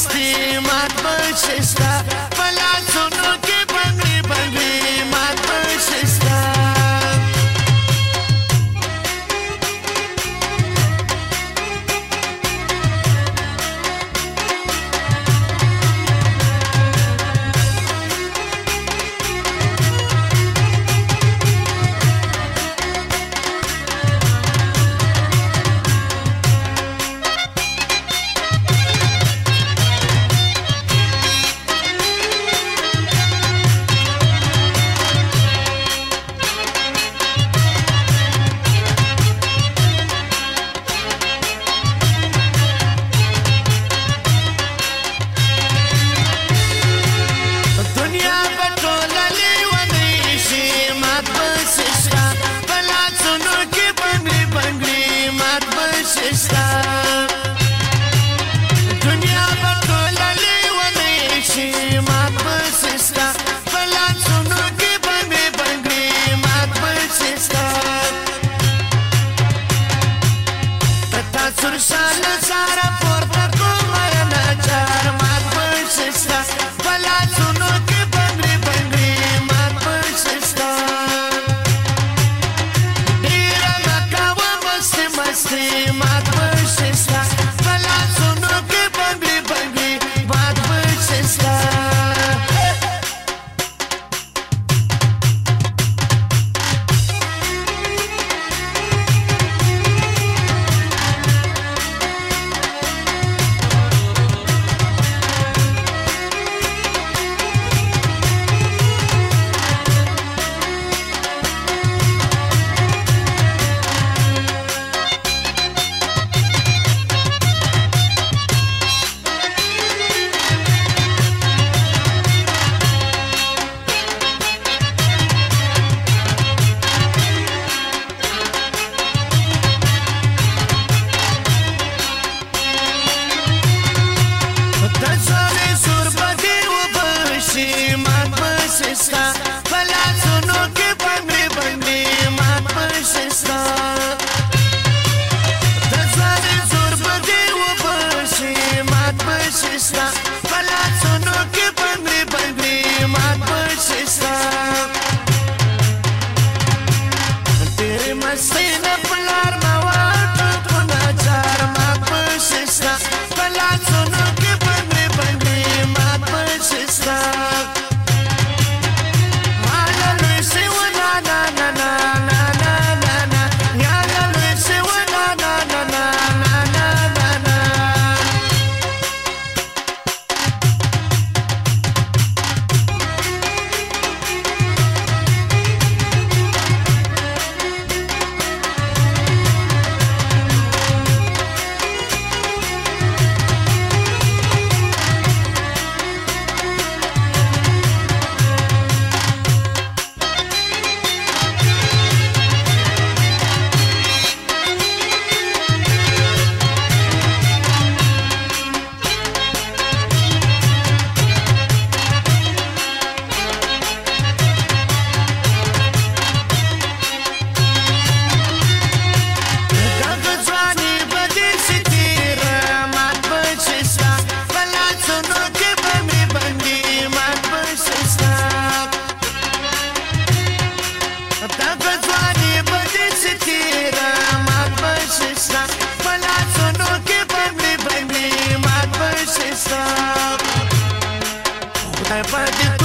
مستی مات بچستا my راغې سور بدی وبشي مات پسستا فلا سنو کې پمې باندې مات پسستا د ځان سور بدی وبشي مات پسستا never do